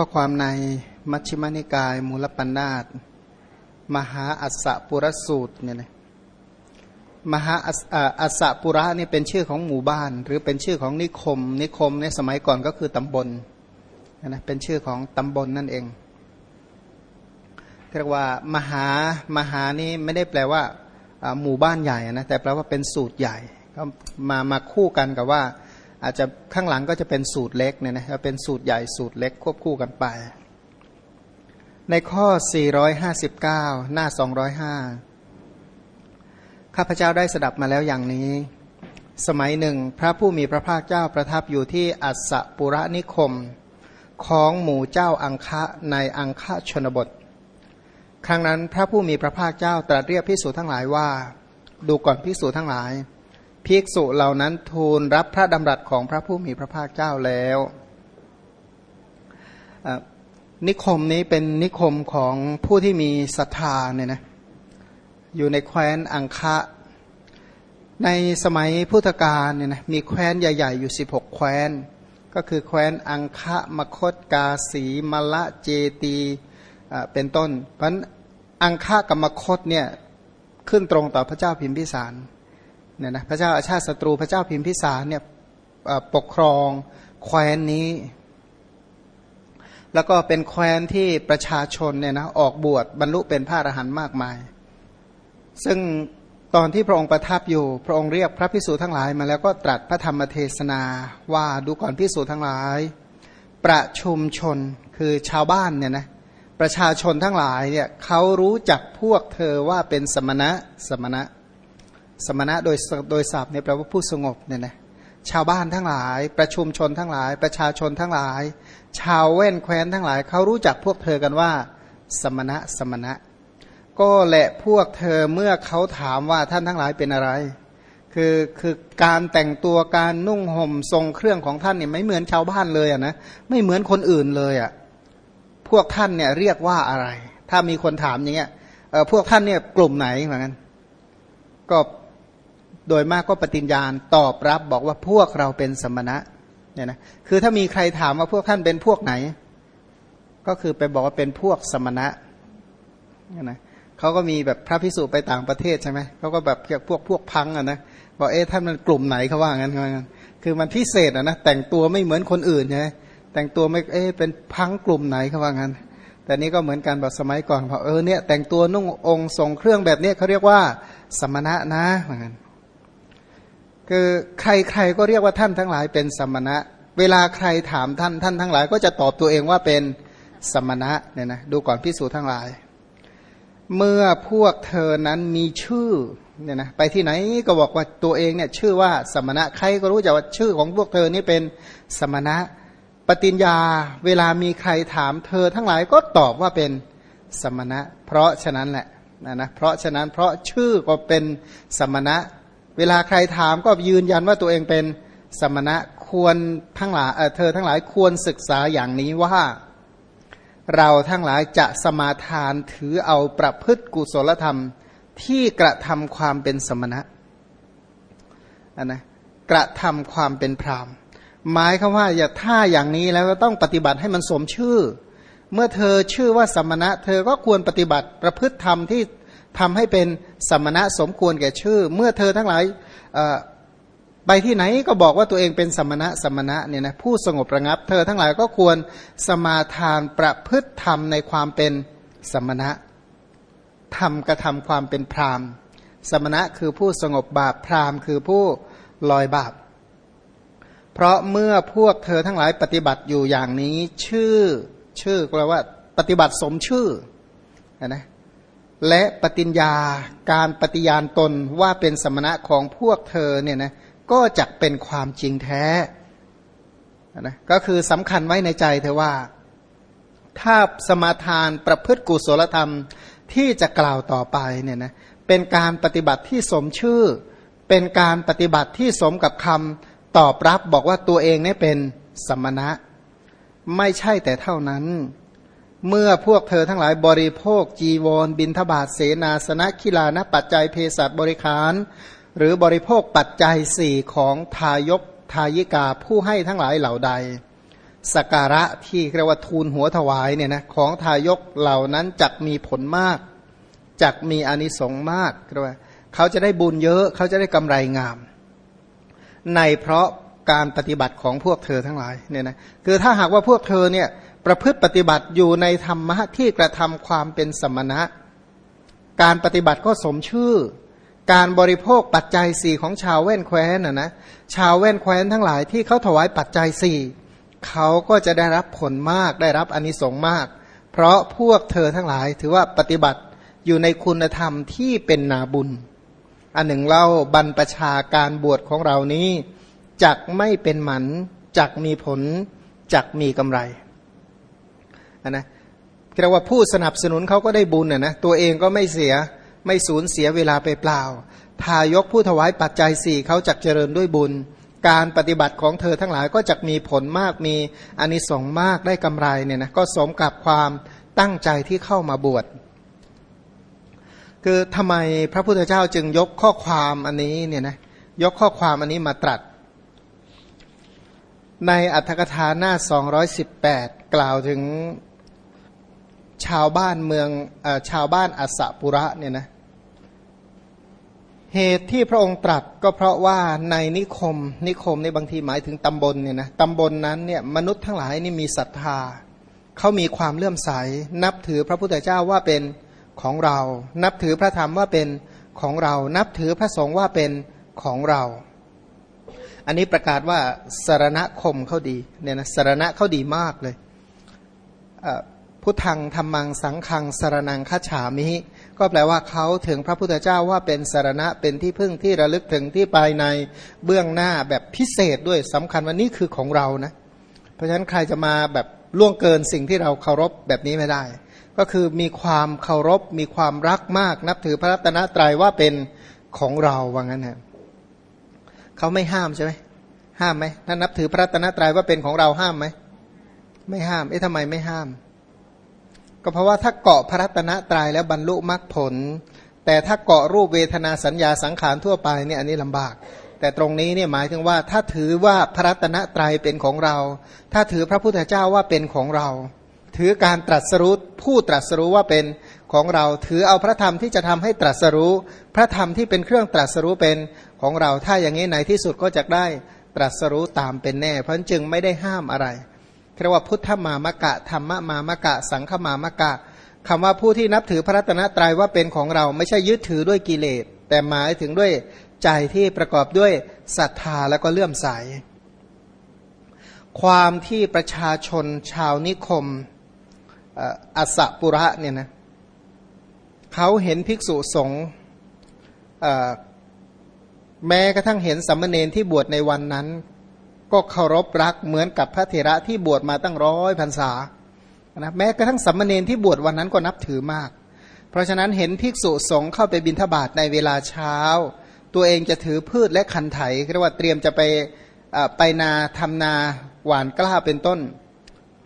ข้อความในมัชฌิมานิกายมูลปัญนาตมหาอัสสปุรสูตรเนี่ยนะมหาอัสสปุระนี่เป็นชื่อของหมู่บ้าน หรือเป็นชื่อของนิคม นิคมในสมัยก่อนก็คือตำบลนะเป็นชื่อของตำบลนั่นเองเรียกว่ามหามหานี่ไม่ได้แปลว่าหมู่บ้านใหญ่นะแต่แปลว่าเป็นสูตรใหญ่ก็มามาคู่กันกับว่า อาจจะข้างหลังก็จะเป็นสูตรเล็กเนี่ยนะเป็นสูตรใหญ่สูตรเล็กควบคู่กันไป ในข้อ 459 หน้า 205 ข้าพเจ้าได้สดับมาแล้วอย่างนี้ สมัยหนึ่ง พระผู้มีพระภาคเจ้าประทับอยู่ที่อัสสปุระนิคม ของหมู่เจ้าอังคะในอังคะชนบท ครั้งนั้นพระผู้มีพระภาคเจ้าตรัสเรียกพิสูจทั้งหลายว่า ดูก่อนพิสูจทั้งหลาย ภิกษุเหล่านั้นทูลรับพระดำรัสของพระผู้มีพระภาคเจ้าแล้วนิคมนี้เป็นนิคมของผู้ที่มีศรัทธาเนี่ยนะอยู่ในแคว้นอังคะ ในสมัยพุทธกาลเนี่ยนะมีแคว้นใหญ่ ๆ อยู่ 16 แคว้น ก็คือแคว้นอังคะมคตกาสีมละเจตีเป็นต้น เพราะอังคะกับมคตเนี่ยขึ้นตรงต่อพระเจ้าพิมพิสาร เนี่ยนะพระเจ้าอาชาติศัตรูพระเจ้าพิมพิสารเนี่ยปกครองแคว้นนี้ แล้วก็เป็นแคว้นที่ประชาชนเนี่ยนะออกบวชบรรลุเป็นพระอรหันต์มากมาย ซึ่งตอนที่พระองค์ประทับอยู่ พระองค์เรียกพระพิสูจทั้งหลายมาแล้วก็ตรัสพระธรรมเทศนาว่าดูก่อนพิสูจทั้งหลาย ประชุมชนคือชาวบ้านเนี่ยนะประชาชนทั้งหลายเนี่ยเขารู้จักพวกเธอว่าเป็นสมณะสมณะ สมณะโดยโดยศัพท์เนี่ยแปลว่าผู้สงบเนี่ยนะชาวบ้านทั้งหลาย ประชุมชนทั้งหลาย ประชาชนทั้งหลาย ชาวเว้นแคว้นทั้งหลายเขารู้จักพวกเธอกันว่า สมณะสมณะ ก็แหละพวกเธอเมื่อเขาถามว่าท่านทั้งหลายเป็นอะไร คือคือการแต่งตัวการนุ่งห่มทรงเครื่องของท่านเนี่ยไม่เหมือนชาวบ้านเลยอะนะไม่เหมือนคนอื่นเลยอะพวกท่านเนี่ยเรียกว่าอะไร ถ้ามีคนถามอย่างเงี้ยเออพวกท่านเนี่ยกลุ่มไหนเหมือนกันก็ โดยมากก็ปฏิญญาณตอบรับบอกว่าพวกเราเป็นสมณะเนี่ยนะคือถ้ามีใครถามว่าพวกท่านเป็นพวกไหน ก็คือไปบอกว่าเป็นพวกสมณะเนี่ยนะเขาก็มีแบบพระพิสุไปต่างประเทศใช่ไหมเขาก็แบบพวกพวกพังอะนะบอกเอ๊ะท่านมันกลุ่มไหนเขาว่างั้นเขาคือมันพิเศษอะนะแต่งตัวไม่เหมือนคนอื่นใช่ไหมแต่งตัวไม่เอ๊ะเป็นพังกลุ่มไหนเขาว่างั้น แต่นี้ก็เหมือนกันแบบสมัยก่อนบอกเออเนี่ยแต่งตัวนุ่งองค์ทรงเครื่องแบบนี้เขาเรียกว่าสมณะนะเหมือนกัน คือใครๆก็เรียกว่าท่านทั้งหลายเป็นสมณะ เวลาใครถามท่านท่านทั้งหลาย ก็จะตอบตัวเองว่าเป็นสมณะเนี่ยนะดูก่อนพิสูจน์ทั้งหลาย เมื่อพวกเธอนั้นมีชื่อเนี่ยนะไปที่ไหนก็บอกว่าตัวเองเนี่ยชื่อว่าสมณะใครก็รู้จักว่าชื่อของพวกเธอนี่เป็นสมณะ ปฏิญญาเวลามีใครถามเธอทั้งหลายก็ตอบว่าเป็นสมณะ เพราะฉะนั้นแหละนะนะเพราะฉะนั้นเพราะชื่อก็เป็นสมณะ เวลาใครถามก็ยืนยันว่าตัวเองเป็นสมณะควรทั้งหลายเเธอทั้งหลายควรศึกษาอย่างนี้ว่าเราทั้งหลายจะสมาทานถือเอาประพฤติกุศลธรรมที่กระทำความเป็นสมณะนนะกระทำความเป็นพรามหมายคำว่าอย่าถ้าอย่างนี้แล้วต้องปฏิบัติให้มันสมชื่อ เมื่อเธอชื่อว่าสมณะ เธอก็ควรปฏิบัติประพฤติธรรมที่ ทำให้เป็นสมณะสมควรแก่ชื่อ เมื่อเธอทั้งหลายไปที่ไหนก็บอกว่าตัวเองเป็นสมณะสมณะเนี่ยนะผู้สงบระงับ เธอทั้งหลายก็ควรสมาทานประพฤติธรรมในความเป็นสมณะทำกระทำความเป็นพรามสมณะคือผู้สงบบาปพรามคือผู้ลอยบาป เพราะเมื่อพวกเธอทั้งหลายปฏิบัติอยู่อย่างนี้ ชื่อชื่อแปลว่า ปฏิบัติสมชื่อนะ และปฏิญญาการปฏิญาณตนว่าเป็นสมณะของพวกเธอเนี่ยนะก็จะเป็นความจริงแท้นะก็คือสำคัญไว้ในใจเธอว่า ถ้าสมาทานประพฤติกุศลธรรมที่จะกล่าวต่อไปเนี่ยนะเป็นการปฏิบัติที่สมชื่อ เป็นการปฏิบัติที่สมกับคำตอบรับบอกว่าตัวเองเนี่ยเป็นสมณะ ไม่ใช่แต่เท่านั้น เมื่อพวกเธอทั้งหลายบริโภคจีวร บินทบาทเสนาสนะคิลานปัจจัยเภสัชบริคาร หรือบริโภคปัจจัยสี่ของทายกทายิกาผู้ให้ทั้งหลายเหล่าใดสการะที่เรียกว่าทูลหัวถวายเนี่ยนะของทายกเหล่านั้นจักมีผลมากจักมีอานิสงส์มากเรียกว่าเขาจะได้บุญเยอะเขาจะได้กำไรงาม ในเพราะการปฏิบัติของพวกเธอทั้งหลายเนี่ยนะคือถ้าหากว่าพวกเธอเนี่ย ประพฤติปฏิบัติอยู่ในธรรมะที่กระทำความเป็นสมณะ การปฏิบัติก็สมชื่อ การบริโภคปัจจัยสี่ของชาวแว่นแคว้นนะนะชาวแว่นแคว้นทั้งหลายที่เขาถวายปัจจัยสี่เขาก็จะได้รับผลมากได้รับอนนิสงส์มาก เพราะพวกเธอทั้งหลายถือว่าปฏิบัติอยู่ในคุณธรรมที่เป็นนาบุญ อันหนึ่งเล่าบรรปชาการบวชของเรานี้จักไม่เป็นหมันจักมีผลจักมีกำไร นนะเรียกว่าผู้สนับสนุนเขาก็ได้บุญนะนะตัวเองก็ไม่เสียไม่สูญเสียเวลาไปเปล่า ทายกผู้ถวายปัจจัยสี่เขาจักเจริญด้วยบุญ การปฏิบัติของเธอทั้งหลายก็จะมีผลมากมีอนิสงส์มากได้กำไรเนี่ยนะก็สมกับความตั้งใจที่เข้ามาบวชคือทำไมพระพุทธเจ้าจึงยกข้อความอันนี้เนี่ยนะยกข้อความอันนี้มาตรัส ในอัธกถาหน้า 218 กล่าวถึง ชาวบ้านเมืองอชาวบ้านอัสปุระเนี่ยนะเหตุที่พระองค์ตรัสก็เพราะว่าในนิคม นิคมในบางทีหมายถึงตำบลเนี่ยนะตำบลนนั้นเนี่ยมนุษย์ทั้งหลายนี่มีศรัทธาเขามีความเลื่อมใส นับถือพระพุทธเจ้าว่าเป็นของเรา นับถือพระธรรมว่าเป็นของเรา นับถือพระสงฆ์ว่าเป็นของเรา อันนี้ประกาศว่าสารณคมเขาดีเนี่ยนะสารณะเขาดีมากเลย พุทธังธรรมังสังขังสารนังคาฉามิ ก็แปลว่าเขาถึงพระพุทธเจ้าว่าเป็นสารณะเป็นที่พึ่งที่ระลึกถึงที่ภายในเบื้องหน้าแบบพิเศษด้วยสำคัญว่านี่คือของเรานะ เพราะฉะนั้นใครจะมาแบบล่วงเกินสิ่งที่เราเคารพแบบนี้ไม่ได้ ก็คือมีความเคารพมีความรักมาก นับถือพระรัตนตรัยว่าเป็นของเราว่างั้นฮะเขาไม่ห้ามใช่ไหมห้ามไหมถ้านับถือพระรัตนตรัยว่าเป็นของเราห้ามไหมไม่ห้ามเอ๊ะทำไมไม่ห้าม ก็เพราะว่าถ้าเกาะพระรัตนตรัยแล้วบรรลุมรรคผล แต่ถ้าเกาะรูปเวทนาสัญญาสังขารทั่วไปเนี่ยอันนี้ลำบาก แต่ตรงนี้เนี่ยหมายถึงว่าถ้าถือว่าพระรัตนตรัยเป็นของเรา ถ้าถือพระพุทธเจ้าว่าเป็นของเรา ถือการตรัสรู้ผู้ตรัสรู้ว่าเป็นของเรา ถือเอาพระธรรมที่จะทำให้ตรัสรู้ พระธรรมที่เป็นเครื่องตรัสรู้เป็นของเรา ถ้าอย่างนี้ในที่สุดก็จะได้ตรัสรู้ตามเป็นแน่ เพราะจึงไม่ได้ห้ามอะไร เรียกว่าพุทธมามะกะธรรมมามะกะ สังฆมามะกะคำว่าผู้ที่นับถือพระรัตนตรัยว่าเป็นของเราไม่ใช่ยึดถือด้วยกิเลส แต่หมายถึงด้วยใจที่ประกอบด้วยศรัทธาแล้วก็เลื่อมใส ความที่ประชาชนชาวนิคมอัสปุระเนี่ยนะเขาเห็นภิกษุสงฆ์แม้กระทั่งเห็นสัมมเนนที่บวชในวันนั้น ก็เคารพรักเหมือนกับพระเถระที่บวชมาตั้งร้อยพรรษานะแม้กระทั่งสัมมเนนที่บวชวันนั้นก็นับถือมาก เพราะฉะนั้นเห็นภิกษุสงฆ์เข้าไปบิณฑบาตในเวลาเช้า ตัวเองจะถือพืชและคันไถเรียกว่าเตรียมจะไปไปนาทำนาหวานกล้าเป็นต้น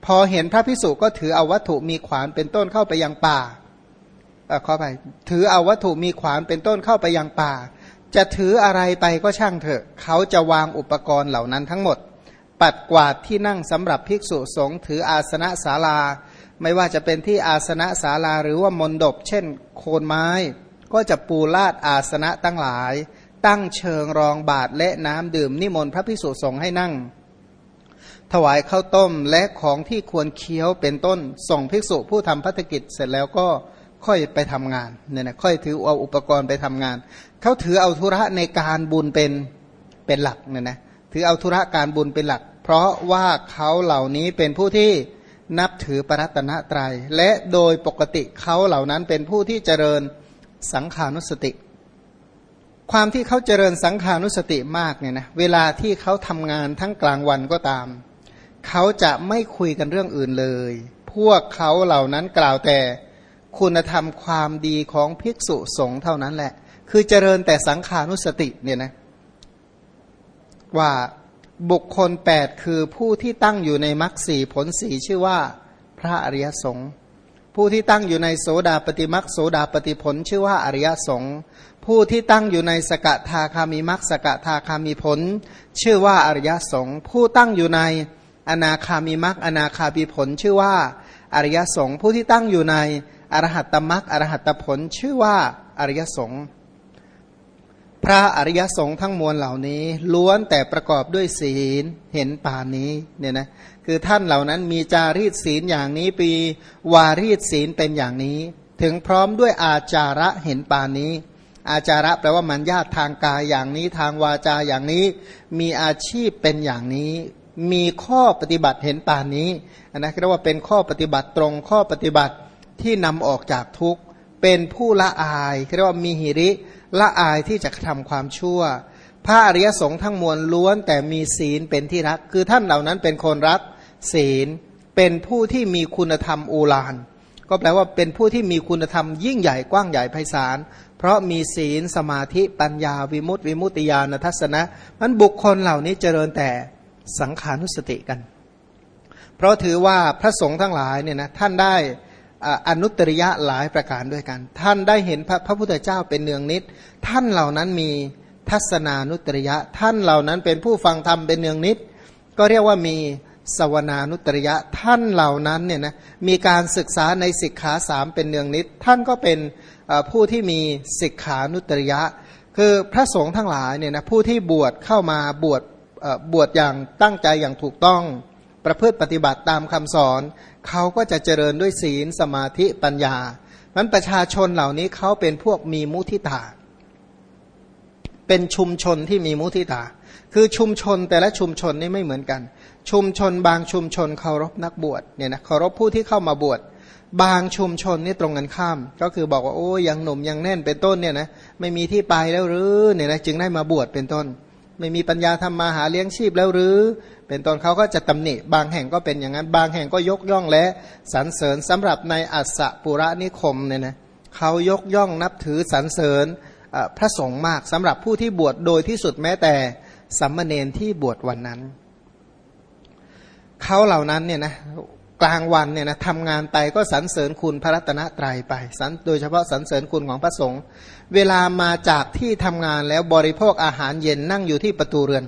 พอเห็นพระพิสุก็ถือเอาวัตถุมีขวานเป็นต้นเข้าไปยังป่าเออขอไปถือเอาวัตถุมีขวานเป็นต้นเข้าไปยังป่า จะถืออะไรไปก็ช่างเถอะ เขาจะวางอุปกรณ์เหล่านั้นทั้งหมด ปัดกวาดที่นั่งสำหรับภิกษุสงฆ์ถืออาสนะศาลา ไม่ว่าจะเป็นที่อาสนะศาลาหรือว่ามนดบ เช่น โคนไม้ ก็จะปูลาดอาสนะตั้งหลาย ตั้งเชิงรองบาทและน้ำดื่มนิมนต์พระภิกษุสงฆ์ให้นั่ง ถวายข้าวต้มและของที่ควรเคี้ยวเป็นต้น ส่งภิกษุผู้ทำพัฒกิจเสร็จแล้วก็ ค่อยไปทำงานเนี่ยนะค่อยถือเอาอุปกรณ์ไปทำงาน เขาถือเอาธุระในการบุญเป็นเป็นหลักเนี่ยนะถือเอาธุระการบุญเป็นหลัก เพราะว่าเขาเหล่านี้เป็นผู้ที่นับถือปรัตนตรยัย และโดยปกติเขาเหล่านั้นเป็นผู้ที่เจริญสังขานุสติ ความที่เขาเจริญสังขานุสติมากเนี่ยนะเวลาที่เขาทำงานทั้งกลางวันก็ตาม เขาจะไม่คุยกันเรื่องอื่นเลย พวกเขาเหล่านั้นกล่าวแต่ คุณธรรมความดีของภิกษุสงฆ์เท่านั้นแหละ คือเจริญแต่สังขานุสติเนี่ยนะว่าบุคคลแปดคือผู้ที่ตั้งอยู่ในมรรคสีผลสีชื่อว่าพระอริยสงฆ์ผู้ที่ตั้งอยู่ในโสดาปฏิมรรคโสดาปฏิผล ชื่อว่าอริยสงฆ์ผู้ที่ตั้งอยู่ในสกทาคามีมรรคสกทาคามีผล ชื่อว่าอริยสงฆ์ผู้ตั้งอยู่ในอนาคามีมรรคอนาคามีผล ชื่อว่าอริยสงฆ์ผู้ที่ตั้งอยู่ใน อรหัตตมรรคอรหัตตผลชื่อว่าอริยสงฆ์พระอริยสงฆ์ทั้งมวลเหล่านี้ ล้วนแต่ประกอบด้วยศีลเห็นป่านี้เนี่ยนะคือท่านเหล่านั้นมีจารีตศีลอย่างนี้ปีวารีตศีลเป็นอย่างนี้ ถึงพร้อมด้วยอาจาระเห็นป่านี้ อาจาระแปลว่ามันญาติทางกายอย่างนี้ทางวาจาอย่างนี้ มีอาชีพเป็นอย่างนี้ มีข้อปฏิบัติเห็นป่านนี้นะเรียกว่าเป็นข้อปฏิบัติตรงข้อปฏิบัติ ที่นำออกจากทุกข์ เป็นผู้ละอายเรียกว่ามีหิริละอายที่จะทำความชั่ว พระอริยสงฆ์ทั้งมวลล้วนแต่มีศีลเป็นที่รัก คือท่านเหล่านั้นเป็นคนรักศีล เป็นผู้ที่มีคุณธรรมอูลานก็แปลว่าเป็นผู้ที่มีคุณธรรมยิ่งใหญ่กว้างใหญ่ไพศาล เพราะมีศีลสมาธิปัญญาวิมุตติวิมุตติญาณทัศนะ มันบุคคลเหล่านี้เจริญแต่สังขานุสติกัน เพราะถือว่าพระสงฆ์ทั้งหลายเนี่ยนะท่านได้ อนุตริยะหลายประการด้วยกัน ท่านได้เห็นพระพระพุทธเจ้าเป็นเนืองนิด ท่านเหล่านั้นมีทัศนานุตริยะ ท่านเหล่านั้นเป็นผู้ฟังธรรมเป็นเนืองนิด ก็เรียกว่ามีสวนานุตริยะ ท่านเหล่านั้นเนี่ยนะมีการศึกษาในสิกขาสามเป็นเนืองนิด ท่านก็เป็นผู้ที่มีสิกขานุตริยะ คือพระสงฆ์ทั้งหลายเนี่ยนะผู้ที่บวชเข้ามาบวชบวชอย่างตั้งใจอย่างถูกต้อง ประพฤติปฏิบัติตามคำสอน เขาก็จะเจริญด้วยศีลสมาธิปัญญามันประชาชนเหล่านี้เขาเป็นพวกมีมุทิตา เป็นชุมชนที่มีมุทิตา คือชุมชนแต่ละชุมชนนี่ไม่เหมือนกัน ชุมชนบางชุมชนเคารพนักบวชเนี่ยนะเคารพผู้ที่เข้ามาบวชบางชุมชนนี่ตรงกันข้าม ก็คือบอกว่าโอ้ยังหนุ่มยังแน่นเป็นต้นเนี่ยนะไม่มีที่ไปแล้วหรือเนี่ยนะจึงได้มาบวชเป็นต้น ไม่มีปัญญาทำมาหาเลี้ยงชีพแล้วหรือ เป็นต้นเขาก็จะตำหนิบางแห่งก็เป็นอย่างนั้น บางแห่งก็ยกย่องและสรรเสริญสำหรับในอัสปุระนิคมเนี่ยนะเขายกย่องนับถือสรรเสริญพระสงฆ์มากสำหรับผู้ที่บวชโดยที่สุดแม้แต่สัมมาเนนที่บวชวันนั้น เขาเหล่านั้นเนี่ยนะ กลางวันเนี่ยนะทำงานไปก็สรรเสริญคุณพระรัตนตรัยไปโดยเฉพาะสรรเสริญคุณของพระสงฆ์เวลามาจากที่ทำงานแล้วบริโภคอาหารเย็นนั่งอยู่ที่ประตูเรือน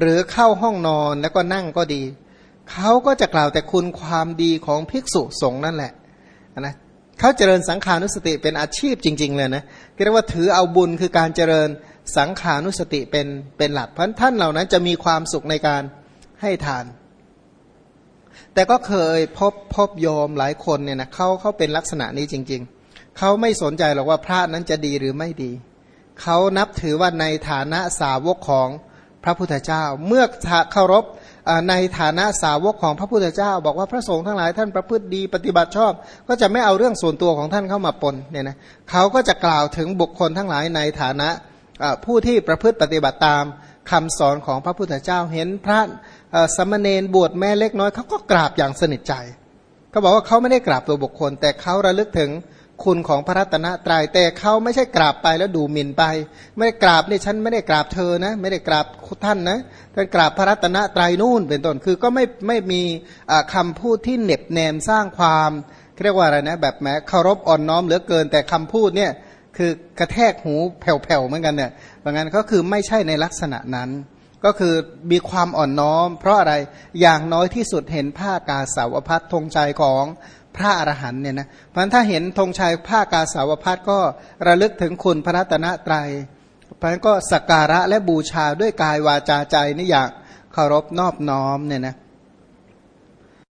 หรือเข้าห้องนอนแล้วก็นั่งก็ดี เขาก็จะกล่าวแต่คุณความดีของภิกษุสงฆ์นั่นแหละนะเขาเจริญสังขานุสติเป็นอาชีพจริง ๆ เลยนะเรียกว่าถือเอาบุญคือการเจริญสังขานุสติเป็นเป็นหลักเพราะท่านเหล่านั้นจะมีความสุขในการให้ทาน แต่ก็เคยพบพบโยมหลายคนเนี่ยนะเขาเขาเป็นลักษณะนี้จริง ๆ เขาไม่สนใจหรอกว่าพระนั้นจะดีหรือไม่ดี เขานับถือว่าในฐานะสาวกของพระพุทธเจ้า เมื่อเคารพในฐานะสาวกของพระพุทธเจ้า บอกว่าพระสงฆ์ทั้งหลายท่านประพฤติดีปฏิบัติชอบ ก็จะไม่เอาเรื่องส่วนตัวของท่านเข้ามาปนเนี่ยนะเขาก็จะกล่าวถึงบุคคลทั้งหลายในฐานะผู้ที่ประพฤติปฏิบัติตาม คำสอนของพระพุทธเจ้าเห็นพระสมณเณรบวชแม่เล็กน้อยเขาก็กราบอย่างสนิทใจเขาบอกว่าเขาไม่ได้กราบตัวบุคคล แต่เขาระลึกถึงคุณของพระรัตนตรยัยแต่เขาไม่ใช่กราบไปแล้วดูหมิ่นไป ไม่ได้กราบนี่ฉันไม่ได้กราบเธอนะ ไม่ได้กราบท่านนะท่านกราบพระรัตนตรัยนู่นเป็นต้นคือก็ไม่ไม่มีคำพูดที่เน็บแนมสร้างความเรียกว่าอะไรนะ แบบแม้เคารพอ่อนน้อมเหลือเกินแต่คำพูดเนี่ย คือกระแทกหูแผ่วๆเหมือนกันเนี่ยบางงานก็คือไม่ใช่ในลักษณะนั้น ก็คือมีความอ่อนน้อม เพราะอะไรอย่างน้อยที่สุดเห็นผ้ากาสาวพัดธงใจของพระอรหันเนี่ยนะเพราะถ้าเห็นธงชัยผ้ากาสาวพัดก็ระลึกถึงคุณพระรัตนตรยัยเพราะนั้นก็สักการะและบูชาด้วยกายวาจาใจนี่อย่างเคารพนอบน้อมเนี่ยนะ